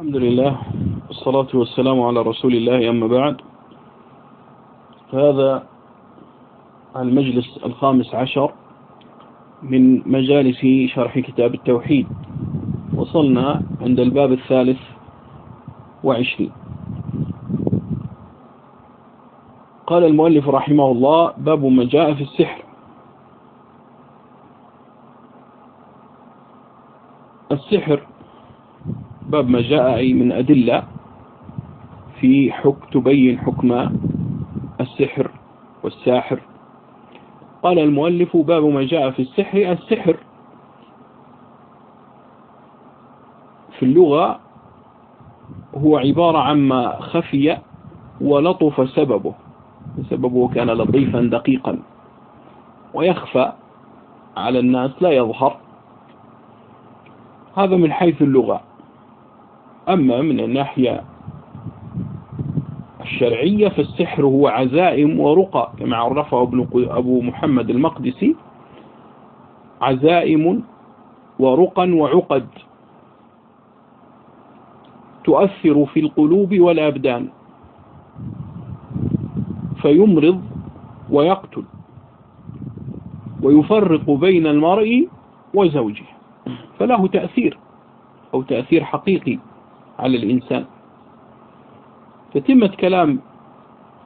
الحمد لله والصلاة والسلام على رسول الله أما بعد. هذا المجلس الخامس عشر من مجالس شرح كتاب التوحيد. وصلنا عند الباب الثالث وعشرين. قال المؤلف رحمه الله باب ما جاء في السحر. السحر باب ما جاء أي من أدلة في حك تبين حكم السحر والساحر. قال المؤلف باب ما جاء في السحر السحر في اللغة هو عبارة عما خفي ولطف سببه. سببه كان لطيفا دقيقا. ويخفى على الناس لا يظهر. هذا من حيث اللغة. أما من الناحية الشرعية فالسحر هو عزائم ورقى كما عرفه ابن أبو محمد المقدسي عزائم ورقى وعقد. تؤثر في القلوب والأبدان. فيمرض ويقتل. ويفرق بين المرء وزوجه. فله تأثير أو تأثير حقيقي. على الإنسان. فتمة كلام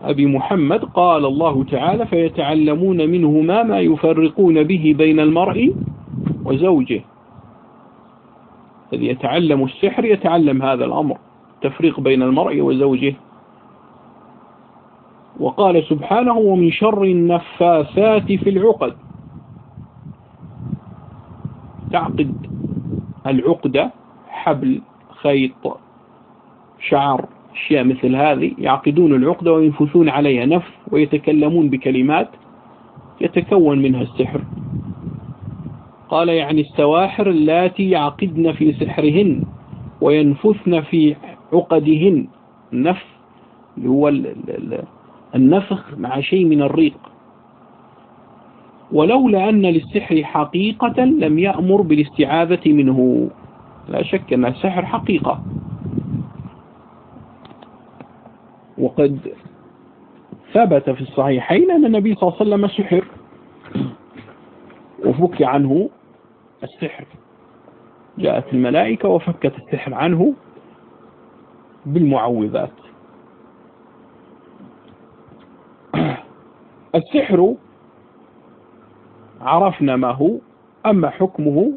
أبي محمد قال الله تعالى فيتعلمون منهما ما يفرقون به بين المرء وزوجه. الذي يتعلم السحر يتعلم هذا الأمر تفريق بين المرء وزوجه. وقال سبحانه ومن شر النفاثات في العقد. تعقد العقدة حبل خيط شعر أشياء مثل هذه يعقدون العقدة وينفثون عليها نف ويتكلمون بكلمات يتكون منها السحر. قال يعني السواحر اللاتي يعقدن في سحرهن وينفثن في عقدهن. النف هو النفخ مع شيء من الريق. ولولا أن للسحر حقيقة لم يأمر بالاستعاذة منه. لا شك أن السحر حقيقة. وقد ثبت في الصحيحين أن النبي صلى الله عليه وسلم سحر. وفك عنه السحر. جاءت الملائكة وفكت السحر عنه بالمعوذات. السحر عرفنا ما هو أما حكمه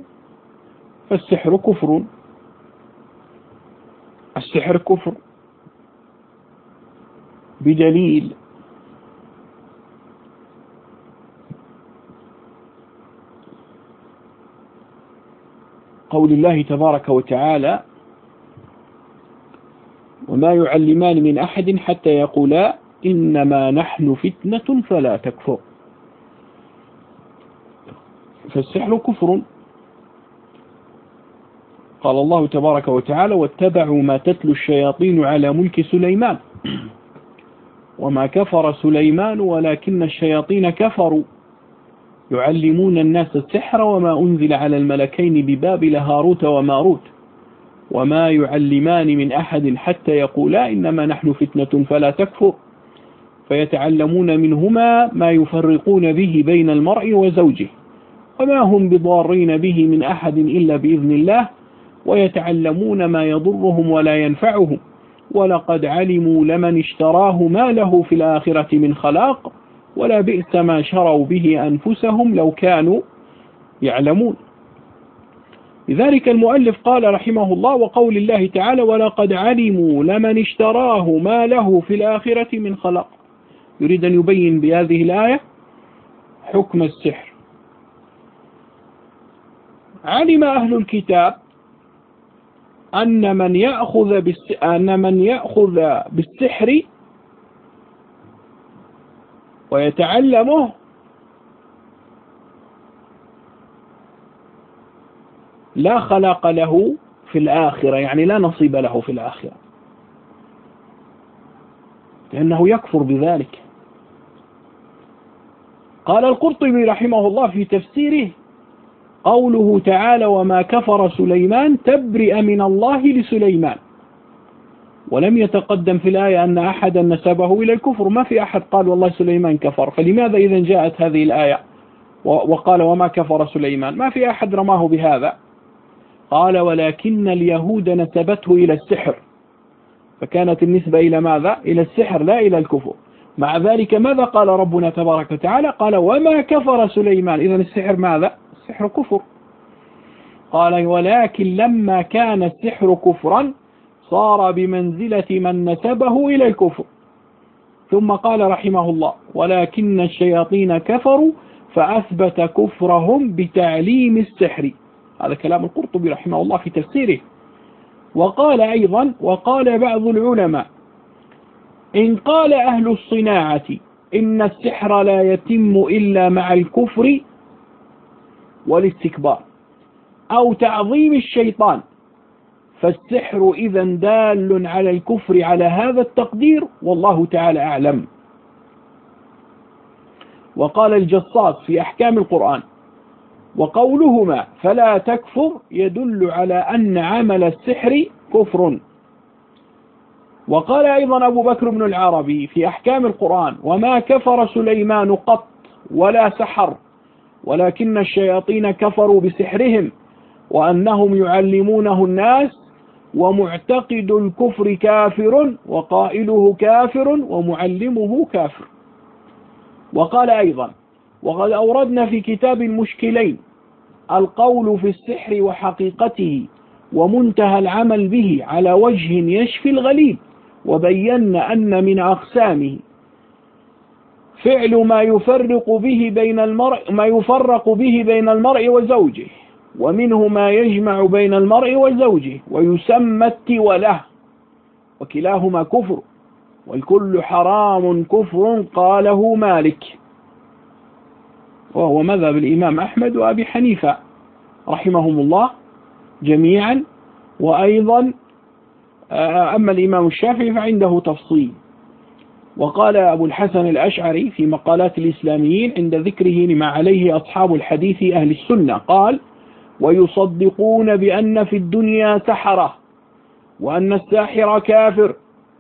فالسحر كفر. السحر كفر. بدليل. قول الله تبارك وتعالى وما يعلمان من أحد حتى يقولا إنما نحن فتنة فلا تكفر. فالسحر كفر. قال الله تبارك وتعالى واتبعوا ما تتلو الشياطين على ملك سليمان. وما كفر سليمان ولكن الشياطين كفروا. يعلمون الناس السحر وما أنزل على الملكين ببابل هاروت وماروت. وما يعلمان من أحد حتى يقولا إنما نحن فتنة فلا تكفر. فيتعلمون منهما ما يفرقون به بين المرء وزوجه. وما هم بضارين به من أحد إلا بإذن الله. ويتعلمون ما يضرهم ولا ينفعهم. ولقد علموا لمن اشتراه ما له في الآخرة من خلاق ولا بئس ما شروا به أنفسهم لو كانوا يعلمون. لذلك المؤلف قال رحمه الله وقول الله تعالى ولقد علموا لمن اشتراه ما له في الآخرة من خلاق يريد أن يبين بهذه الآية حكم السحر. علم أهل الكتاب أن من يأخذ بالس... أن من يأخذ بالسحر ويتعلمه لا خلاق له في الآخرة يعني لا نصيب له في الآخرة. لأنه يكفر بذلك. قال القرطبي رحمه الله في تفسيره قوله تعالى وما كفر سليمان تبرئ من الله لسليمان. ولم يتقدم في الآية أن أحدا نسبه إلى الكفر. ما في أحد قال والله سليمان كفر. فلماذا إذا جاءت هذه الآية وقال وما كفر سليمان؟ ما في أحد رماه بهذا. قال ولكن اليهود نسبته إلى السحر. فكانت النسبة إلى ماذا؟ إلى السحر لا إلى الكفر. مع ذلك ماذا قال ربنا تبارك وتعالى؟ قال وما كفر سليمان. إذا السحر ماذا؟ السحر كفر. قال ولكن لما كان السحر كفرا صار بمنزلة من نسبه إلى الكفر. ثم قال رحمه الله ولكن الشياطين كفروا فأثبت كفرهم بتعليم السحر. هذا كلام القرطبي رحمه الله في تفسيره. وقال أيضا وقال بعض العلماء إن قال أهل الصناعة إن السحر لا يتم إلا مع الكفر والاستكبار أو تعظيم الشيطان فالسحر إذا دال على الكفر على هذا التقدير والله تعالى أعلم. وقال الجصاص في أحكام القرآن وقولهما فلا تكفر يدل على أن عمل السحر كفر. وقال أيضا أبو بكر بن العربي في أحكام القرآن وما كفر سليمان قط ولا سحر. ولكن الشياطين كفروا بسحرهم وأنهم يعلمونه الناس ومعتقد الكفر كافر وقائله كافر ومعلمه كافر. وقال أيضا وقد أوردنا في كتاب المشكلين القول في السحر وحقيقته ومنتهى العمل به على وجه يشفي الغليل وبينا أن من أقسامه فعل ما يفرق به بين المرء ما يفرق به بين المرء وزوجه ومنه ما يجمع بين المرء وزوجه ويسمى التولة وكلاهما كفر والكل حرام كفر قاله مالك. وهو مذهب الإمام أحمد وأبي حنيفة رحمهم الله جميعا وأيضا آه، أما الإمام الشافعي فعنده تفصيل. وقال أبو الحسن الأشعري في مقالات الإسلاميين عند ذكره لما عليه أصحاب الحديث أهل السنة قال ويصدقون بأن في الدنيا سحرة وأن الساحر كافر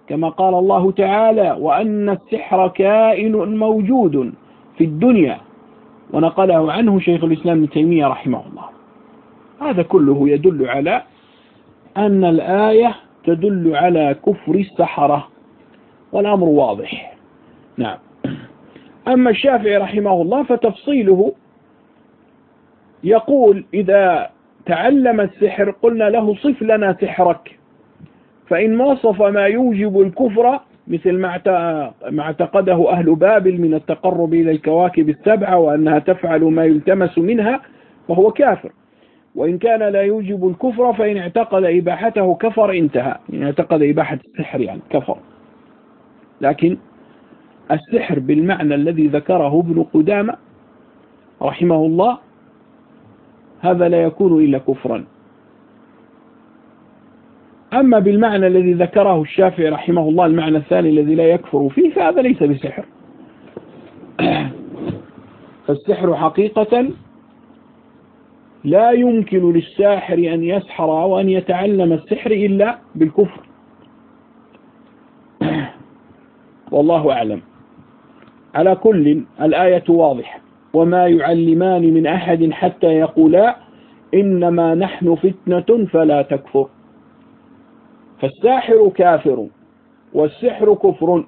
كما قال الله تعالى وأن السحر كائن موجود في الدنيا ونقله عنه شيخ الإسلام ابن تيمية رحمه الله. هذا كله يدل على أن الآية تدل على كفر السحرة. والأمر واضح. نعم. أما الشافعي رحمه الله فتفصيله يقول إذا تعلم السحر قلنا له صف لنا سحرك. فإن وصف ما يوجب الكفر مثل ما اعتقده أهل بابل من التقرب إلى الكواكب السبعة وأنها تفعل ما يلتمس منها فهو كافر. وإن كان لا يوجب الكفر فإن اعتقد إباحته كفر انتهى. إن اعتقد إباحة السحر يعني كفر. لكن السحر بالمعنى الذي ذكره ابن قدامة رحمه الله هذا لا يكون إلا كفرا. أما بالمعنى الذي ذكره الشافعي رحمه الله المعنى الثاني الذي لا يكفر فيه فهذا ليس بسحر. فالسحر حقيقة لا يمكن للساحر أن يسحر أو أن يتعلم السحر إلا بالكفر. والله أعلم. على كل الآية واضحة. وما يعلمان من أحد حتى يقولا إنما نحن فتنة فلا تكفر. فالساحر كافر والسحر كفر.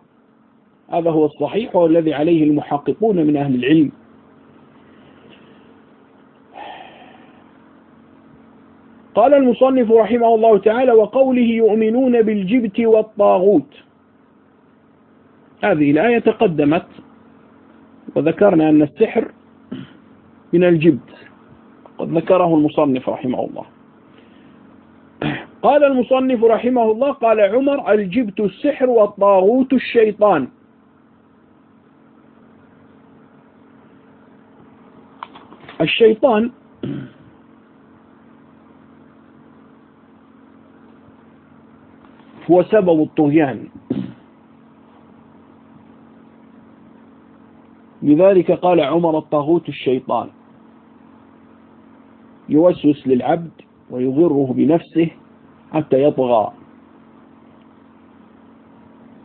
هذا هو الصحيح والذي عليه المحققون من أهل العلم. قال المصنف رحمه الله تعالى وقوله يؤمنون بالجبت والطاغوت. هذه الآية تقدمت وذكرنا أن السحر من الجبت. قد ذكره المصنف رحمه الله. قال المصنف رحمه الله قال عمر الجبت السحر والطاغوت الشيطان. الشيطان هو سبب الطغيان. لذلك قال عمر الطاغوت الشيطان. يوسوس للعبد ويضره بنفسه حتى يطغى.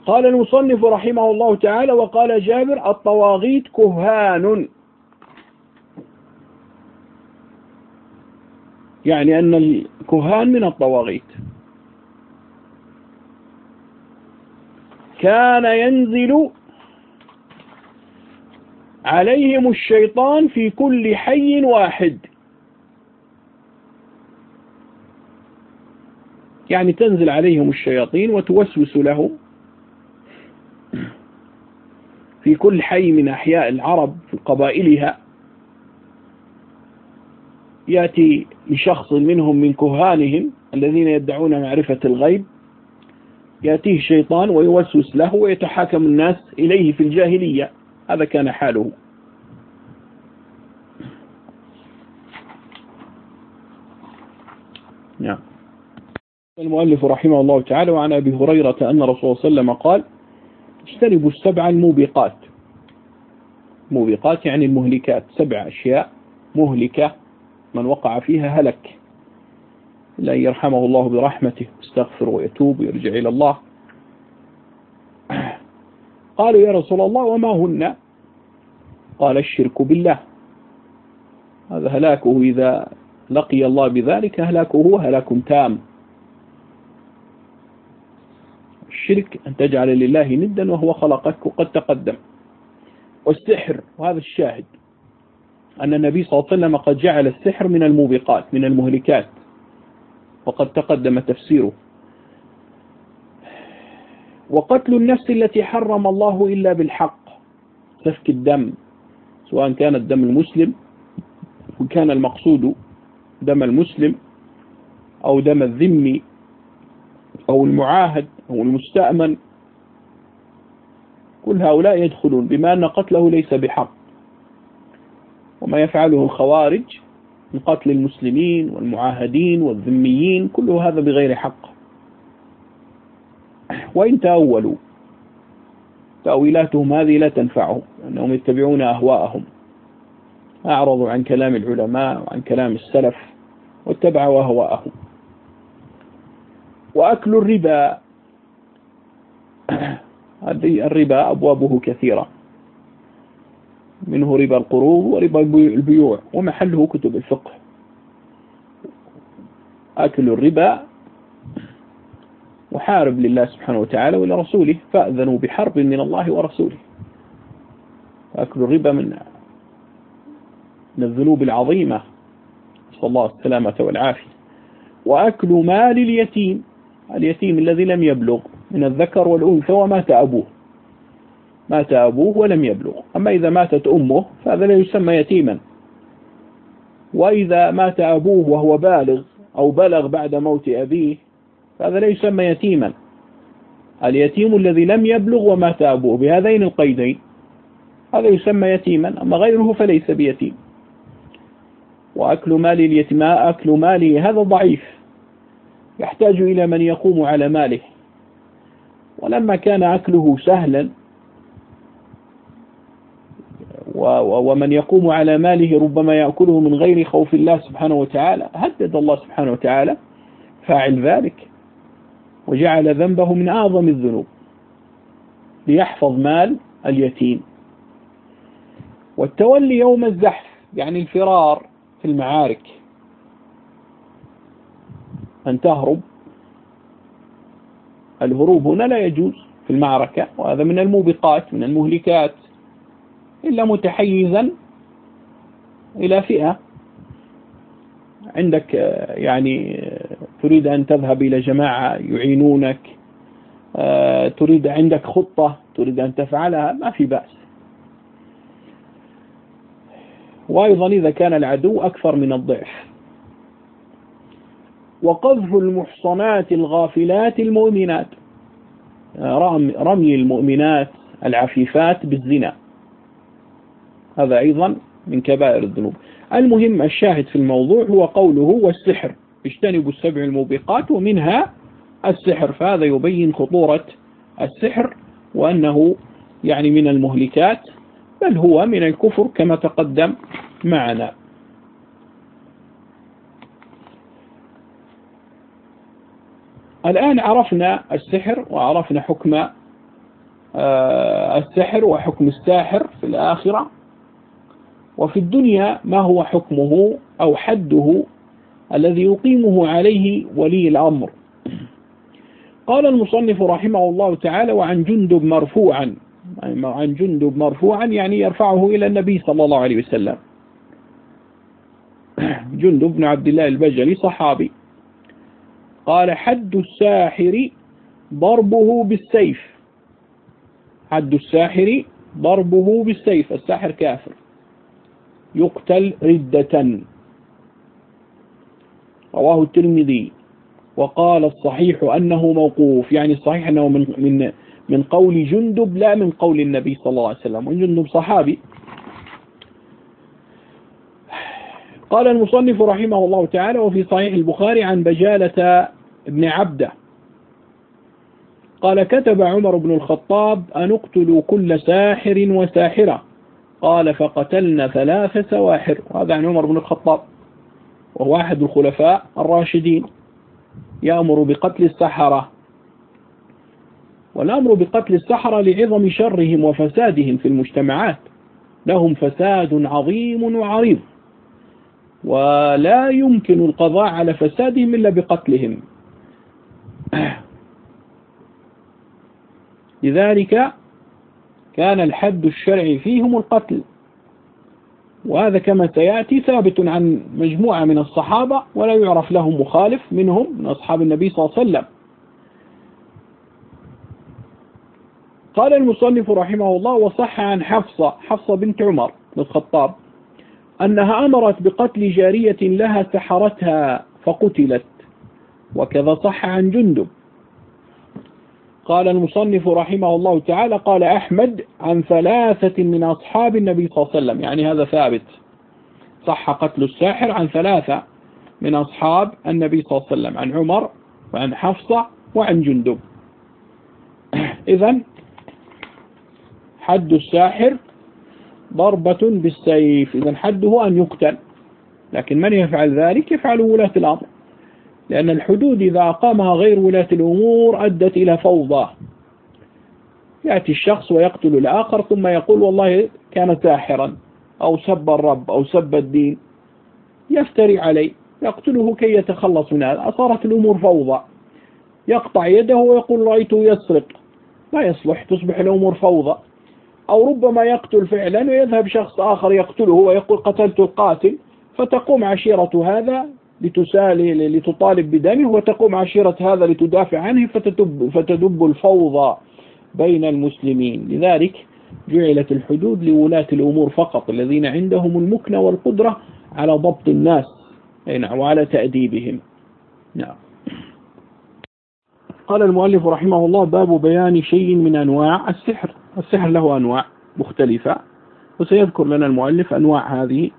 قال المصنف رحمه الله تعالى وقال جابر الطواغيت كهان. يعني أن الكهان من الطواغيت. كان ينزل عليهم الشيطان في كل حي واحد. يعني تنزل عليهم الشياطين وتوسوس لهم. في كل حي من أحياء العرب في قبائلها يأتي لشخص منهم من كهانهم الذين يدعون معرفة الغيب. يأتيه الشيطان ويوسوس له ويتحاكم الناس إليه في الجاهلية. هذا كان حاله. نعم. المؤلف رحمه الله تعالى وعن أبي هريرة أن رسول الله صلى الله عليه وسلم قال اجتنبوا السبع الموبقات. موبقات يعني المهلكات سبع أشياء مهلكة من وقع فيها هلك. أن يرحمه الله برحمته واستغفر ويتوب ويرجع إلى الله. قالوا يا رسول الله وما هن؟ قال الشرك بالله. هذا هلاكه إذا لقي الله بذلك هلاكه هلاك تام. الشرك أن تجعل لله ندا وهو خلقك وقد تقدم. والسحر وهذا الشاهد. أن النبي صلى الله عليه وسلم قد جعل السحر من الموبقات من المهلكات. وقد تقدم تفسيره. وقتل النفس التي حرم الله إلا بالحق. سفك الدم. سواء كان الدم المسلم وكان المقصود دم المسلم أو دم الذمي أو المعاهد أو المستأمن. كل هؤلاء يدخلون بما أن قتله ليس بحق. وما يفعله الخوارج من قتل المسلمين والمعاهدين والذميين كل هذا بغير حق. وإن تأولوا تأويلاتهم هذه لا تنفعهم لأنهم يتبعون أهواءهم. أعرضوا عن كلام العلماء وعن كلام السلف واتبعوا أهواءهم. وأكل الربا الربا أبوابه كثيرة. منه ربا القروض وربا البيوع ومحله كتب الفقه. أكل الربا وحارب لله سبحانه وتعالى ولرسوله فأذنوا بحرب من الله ورسوله. أكل الربا من من الذنوب العظيمة. صلى الله السلامة والعافية. وأكل مال اليتيم. اليتيم الذي لم يبلغ من الذكر والأنثى ومات أبوه. مات أبوه ولم يبلغ. أما إذا ماتت أمه فهذا لا يسمى يتيما. وإذا مات أبوه وهو بالغ أو بلغ بعد موت أبيه فهذا لا يسمى يتيما. اليتيم الذي لم يبلغ ومات أبوه بهذين القيدين. هذا يسمى يتيما أما غيره فليس بيتيم. وأكل مال اليتيم أكل ماله هذا ضعيف. يحتاج إلى من يقوم على ماله. ولما كان أكله سهلا ومن يقوم على ماله ربما يأكله من غير خوف الله سبحانه وتعالى هدد الله سبحانه وتعالى فاعل ذلك. وجعل ذنبه من أعظم الذنوب ليحفظ مال اليتيم. والتولي يوم الزحف يعني الفرار في المعارك. أن تهرب. الهروب هنا لا يجوز في المعركة وهذا من الموبقات من المهلكات. إلا متحيزا إلى فئة. عندك يعني تريد أن تذهب إلى جماعة يعينونك تريد عندك خطة تريد أن تفعلها ما في بأس. وأيضا إذا كان العدو أكثر من الضعف. وقذف المحصنات الغافلات المؤمنات رمي المؤمنات العفيفات بالزنا. هذا أيضا من كبائر الذنوب. المهم الشاهد في الموضوع هو قوله والسحر. اجتنبوا السبع الموبقات ومنها السحر فهذا يبين خطورة السحر وأنه يعني من المهلكات بل هو من الكفر كما تقدم معنا. الآن عرفنا السحر وعرفنا حكم آه، السحر وحكم الساحر في الآخرة. وفي الدنيا ما هو حكمه أو حده الذي يقيمه عليه ولي الأمر. قال المصنف رحمه الله تعالى وعن جندب مرفوعا. عن جندب مرفوعا يعني يرفعه إلى النبي صلى الله عليه وسلم. جندب بن عبد الله البجلي صحابي. قال حد الساحر ضربه بالسيف. حد الساحر ضربه بالسيف. الساحر كافر. يقتل ردة. رواه الترمذي. وقال الصحيح أنه موقوف يعني الصحيح أنه من, من, من قول جندب لا من قول النبي صلى الله عليه وسلم. وجندب صحابي. قال المصنف رحمه الله تعالى وفي صحيح البخاري عن بجالة ابن عبدة. قال كتب عمر بن الخطاب أن اقتلوا كل ساحر وساحرة. قال فقتلنا ثلاث سواحر. وهذا عن عمر بن الخطاب. وهو أحد الخلفاء الراشدين يأمر بقتل السحرة. والأمر بقتل السحرة لعظم شرهم وفسادهم في المجتمعات. لهم فساد عظيم وعريض. ولا يمكن القضاء على فسادهم إلا بقتلهم. لذلك كان الحد الشرعي فيهم القتل. وهذا كما سيأتي ثابت عن مجموعة من الصحابة ولا يعرف لهم مخالف منهم من أصحاب النبي صلى الله عليه وسلم. قال المصنف رحمه الله وصح عن حفصة حفصة بنت عمر بن الخطاب أنها أمرت بقتل جارية لها سحرتها فقتلت وكذا صح عن جندب. قال المصنف رحمه الله تعالى قال أحمد عن ثلاثة من أصحاب النبي صلى الله عليه وسلم. يعني هذا ثابت. صح قتل الساحر عن ثلاثة من أصحاب النبي صلى الله عليه وسلم عن عمر وعن حفصة وعن جندب. إذا حد الساحر ضربة بالسيف. إذا حده أن يقتل. لكن من يفعل ذلك؟ يفعل ولاة الأمر. لأن الحدود إذا أقامها غير ولاة الأمور أدت إلى فوضى. يأتي الشخص ويقتل الآخر ثم يقول والله كان ساحرا أو سب الرب أو سب الدين. يفتري عليه يقتله كي يتخلص من هذا. أصارت الأمور فوضى. يقطع يده ويقول رأيته يسرق. لا يصلح تصبح الأمور فوضى. أو ربما يقتل فعلا ويذهب شخص آخر يقتله ويقول قتلت القاتل فتقوم عشيرة هذا لتسالي لتطالب بدمه وتقوم عشيرة هذا لتدافع عنه فتدب, فتدب الفوضى بين المسلمين. لذلك جعلت الحدود لولاة الأمور فقط الذين عندهم المكنة والقدرة على ضبط الناس نعم وعلى تأديبهم. نعم. قال المؤلف رحمه الله باب بيان شيء من أنواع السحر. السحر له أنواع مختلفة وسيذكر لنا المؤلف أنواع هذه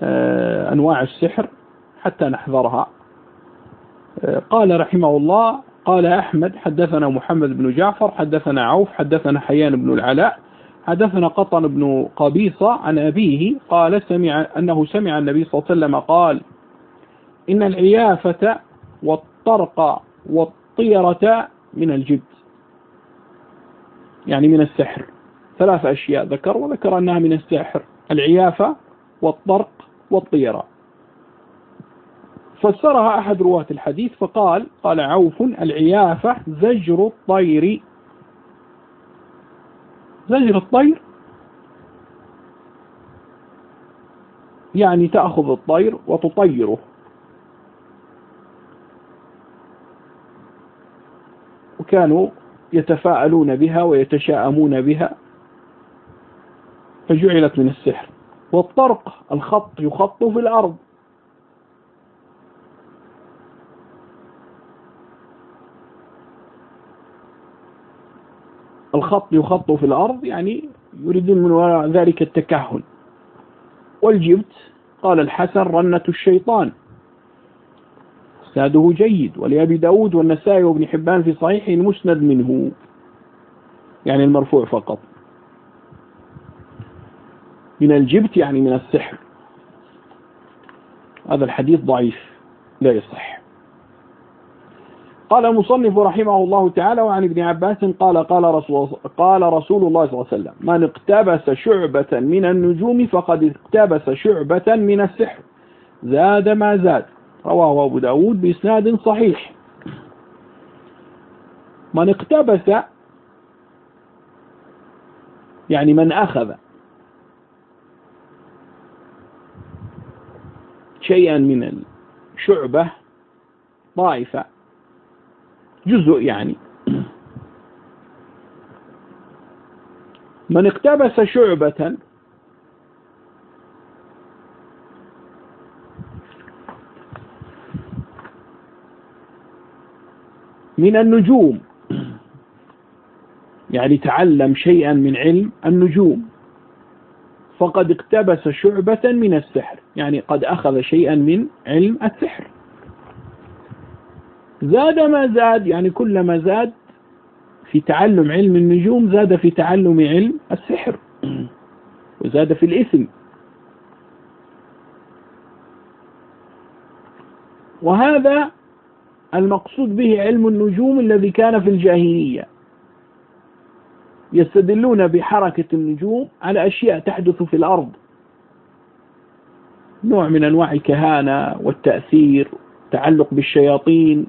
آه، أنواع السحر. حتى نحذرها قال رحمه الله قال أحمد حدثنا محمد بن جعفر حدثنا عوف حدثنا حيان بن العلاء حدثنا قطن بن قبيصة عن أبيه قال سمع أنه سمع النبي صلى الله عليه وسلم قال إن العيافة والطرق والطيرة من الجبت يعني من السحر. ثلاث أشياء ذكر وذكر أنها من السحر العيافة والطرق والطيرة. فسرها أحد رواة الحديث فقال قال عوف العيافة زجر الطير. زجر الطير؟ يعني تأخذ الطير وتطيره. وكانوا يتفاءلون بها ويتشاءمون بها. فجعلت من السحر. والطرق الخط يخط في الأرض. الخط يخط في الأرض يعني يريدون من وراء ذلك التكهن. والجبت؟ قال الحسن رنة الشيطان. إسناده جيد ولأبي داود والنسائي وابن حبان في صحيح المسند منه. يعني المرفوع فقط. من الجبت يعني من السحر. هذا الحديث ضعيف لا يصح. قال المصنف رحمه الله تعالى وعن ابن عباس قال قال رسول, قال رسول الله صلى الله عليه وسلم من اقتبس شعبة من النجوم فقد اقتبس شعبة من السحر. زاد ما زاد. رواه أبو داود بإسناد صحيح. من اقتبس يعني من أخذ شيئا من الشعبة طائفة جزء يعني. من اقتبس شعبة من النجوم يعني تعلم شيئا من علم النجوم فقد اقتبس شعبة من السحر يعني قد أخذ شيئا من علم السحر. زاد ما زاد يعني كلما زاد في تعلم علم النجوم زاد في تعلم علم السحر وزاد في الإثم. وهذا المقصود به علم النجوم الذي كان في الجاهلية. يستدلون بحركة النجوم على أشياء تحدث في الأرض. نوع من أنواع الكهانة والتأثير تعلق بالشياطين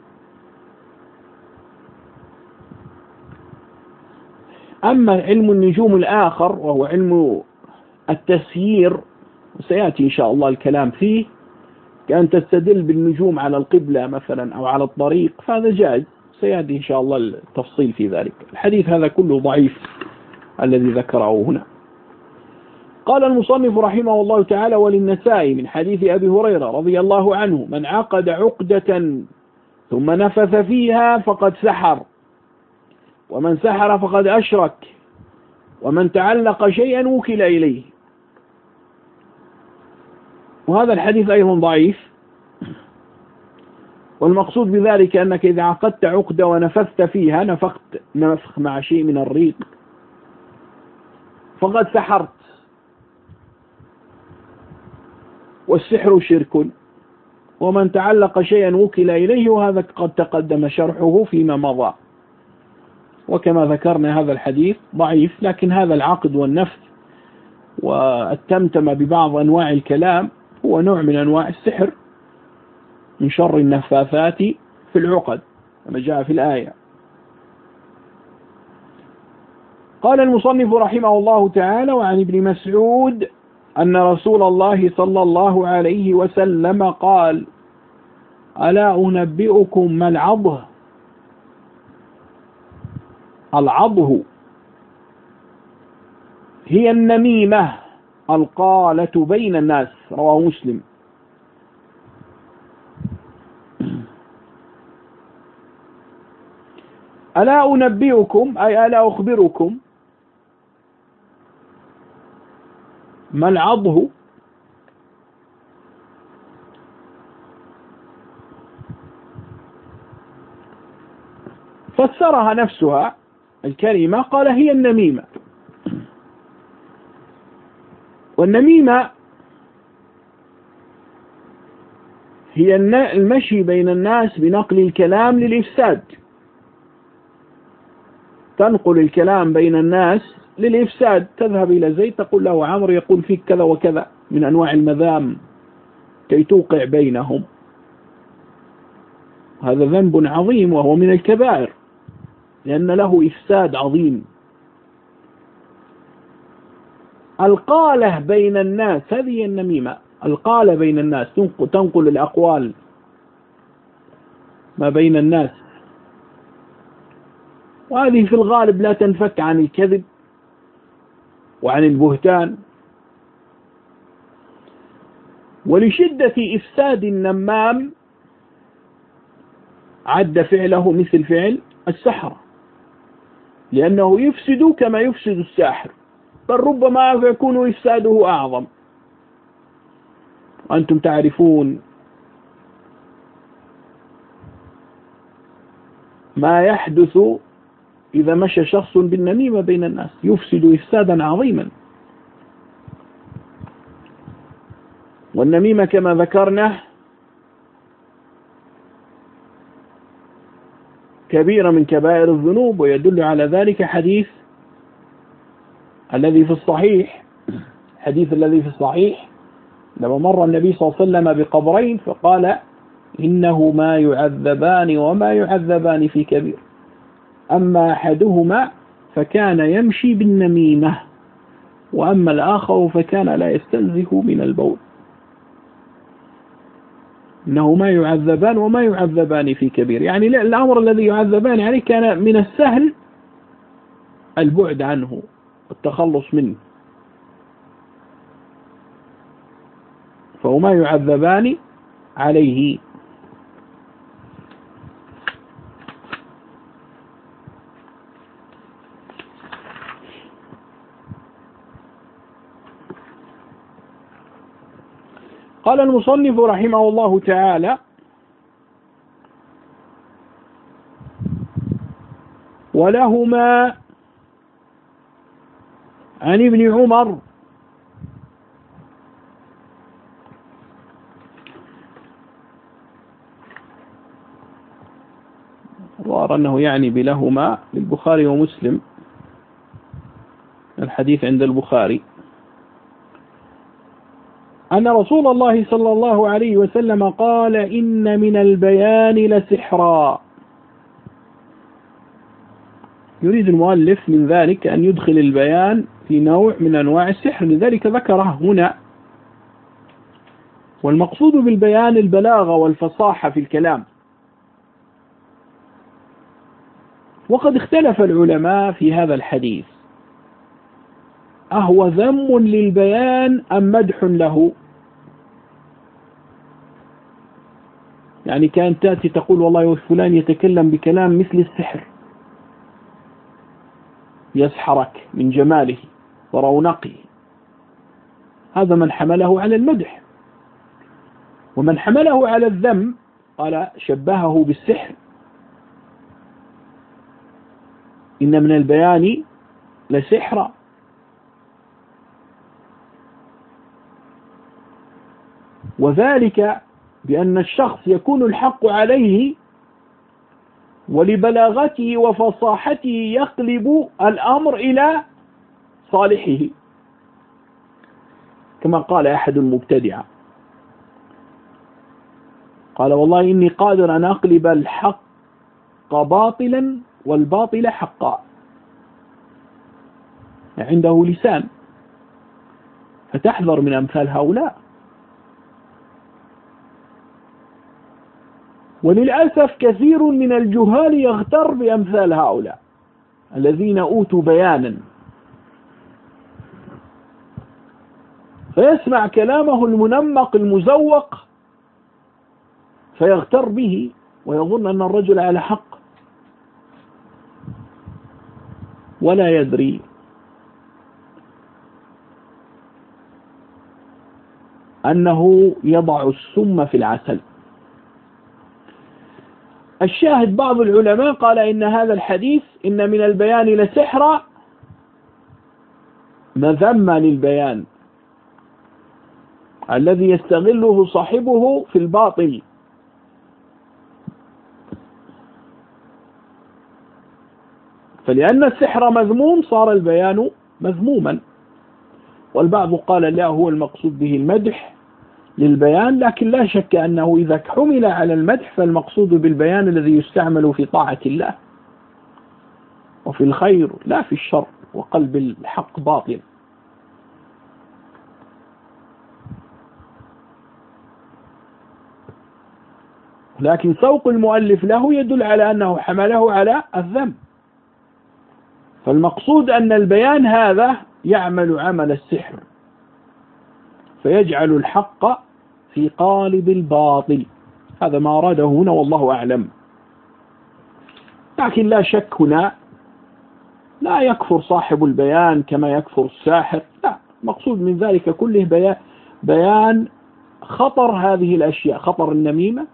أما علم النجوم الآخر وهو علم التسيير سيأتي إن شاء الله الكلام فيه. كأن تستدل بالنجوم على القبلة مثلا أو على الطريق فهذا جائز. سيأتي إن شاء الله التفصيل في ذلك. الحديث هذا كله ضعيف الذي ذكره هنا. قال المصنف رحمه الله تعالى وللنساء من حديث أبي هريرة رضي الله عنه من عقد عقدة ثم نفث فيها فقد سحر. ومن سحر فقد أشرك ومن تعلق شيئا وكل إليه. وهذا الحديث أيضا ضعيف. والمقصود بذلك أنك إذا عقدت عقدة ونفثت فيها نفخت نفخ مع شيء من الريق فقد سحرت. والسحر شرك. ومن تعلق شيئا وكل إليه وهذا قد تقدم شرحه فيما مضى. وكما ذكرنا هذا الحديث ضعيف لكن هذا العقد والنفث والتمتم ببعض أنواع الكلام هو نوع من أنواع السحر من شر النفاثات في العقد كما جاء في الآية. قال المصنف رحمه الله تعالى وعن ابن مسعود أن رسول الله صلى الله عليه وسلم قال ألا أنبئكم ما العضه العضه هي النميمة القالة بين الناس رواه مسلم. ألا أنبئكم؟ أي ألا أخبركم؟ ما العضه فسرها نفسها. الكلمة قال هي النميمة. والنميمة هي المشي بين الناس بنقل الكلام للإفساد. تنقل الكلام بين الناس للإفساد. تذهب إلى زيد تقول له عمرو يقول فيك كذا وكذا من أنواع المذام كي توقع بينهم. هذا ذنب عظيم وهو من الكبائر. لأن له إفساد عظيم. القالة بين الناس هذه النميمة. القالة بين الناس تنقل الأقوال ما بين الناس. وهذه في الغالب لا تنفك عن الكذب وعن البهتان. ولشدة إفساد النمام عد فعله مثل فعل السحرة. لأنه يفسد كما يفسد الساحر بل ربما يكون إفساده أعظم. وأنتم تعرفون ما يحدث إذا مشى شخص بالنميمة بين الناس يفسد إفسادا عظيما. والنميمة كما ذكرنا كبيرة من كبائر الذنوب ويدل على ذلك حديث الذي في الصحيح. الحديث الذي في الصحيح لما مر النبي صلى الله عليه وسلم بقبرين فقال إنه ما يعذبان وما يعذبان في كبير. أما أحدهما فكان يمشي بالنميمة وأما الآخر فكان لا يستنزه من البول. إنه ما يعذبان وما يعذبان في كبير. يعني الأمر الذي يعذبان عليه كان من السهل البعد عنه والتخلص منه. فهما يعذبان عليه. قال المصنف رحمه الله تعالى ولهما عن ابن عمر وأرى أنه يعني بلهما للبخاري ومسلم الحديث عند البخاري. أن رسول الله صلى الله عليه وسلم قال إن من البيان لسحرا. يريد المؤلف من ذلك أن يدخل البيان في نوع من أنواع السحر لذلك ذكره هنا. والمقصود بالبيان البلاغة والفصاحة في الكلام. وقد اختلف العلماء في هذا الحديث. أهو ذم للبيان أم مدح له؟ يعني كانت تأتي تقول والله فلان يتكلم بكلام مثل السحر. يسحرك من جماله ورونقه. هذا من حمله على المدح. ومن حمله على الذم قال شبهه بالسحر. إن من البيان لسحرا وذلك بأن الشخص يكون الحق عليه ولبلاغته وفصاحته يقلب الأمر إلى صالحه. كما قال أحد المبتدعة قال والله إني قادر أن أقلب الحق باطلا والباطل حقا. عنده لسان. فتحذر من أمثال هؤلاء. وللأسف كثير من الجهال يغتر بأمثال هؤلاء الذين أوتوا بيانا. فيسمع كلامه المنمق المزوق فيغتر به ويظن أن الرجل على حق ولا يدري. أنه يضع السم في العسل. الشاهد بعض العلماء قال إن هذا الحديث إن من البيان لسحرا مذمة للبيان الذي يستغله صاحبه في الباطل. فلأن السحر مذموم صار البيان مذموما والبعض قال لا هو المقصود به المدح للبيان لكن لا شك أنه إذا حمل على المدح فالمقصود بالبيان الذي يستعمل في طاعة الله وفي الخير لا في الشر وقلب الحق باطل. لكن سوق المؤلف له يدل على أنه حمله على الذنب. فالمقصود أن البيان هذا يعمل عمل السحر فيجعل الحق في قالب الباطل. هذا ما أراده هنا والله أعلم. لكن لا شك هنا لا يكفر صاحب البيان كما يكفر الساحر. لا مقصود من ذلك كله بيان, خطر هذه الأشياء. خطر النميمة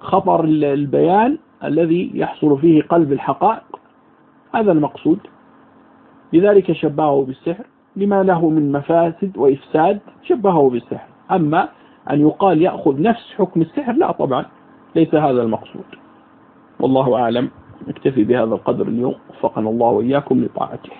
خطر البيان الذي يحصل فيه قلب الحقائق. هذا المقصود. لذلك شبهه بالسحر. لما له من مفاسد وإفساد شبهه بالسحر. أما أن يقال يأخذ نفس حكم السحر لا طبعا ليس هذا المقصود. والله أعلم نكتفي بهذا القدر اليوم وفقنا الله وإياكم لطاعته.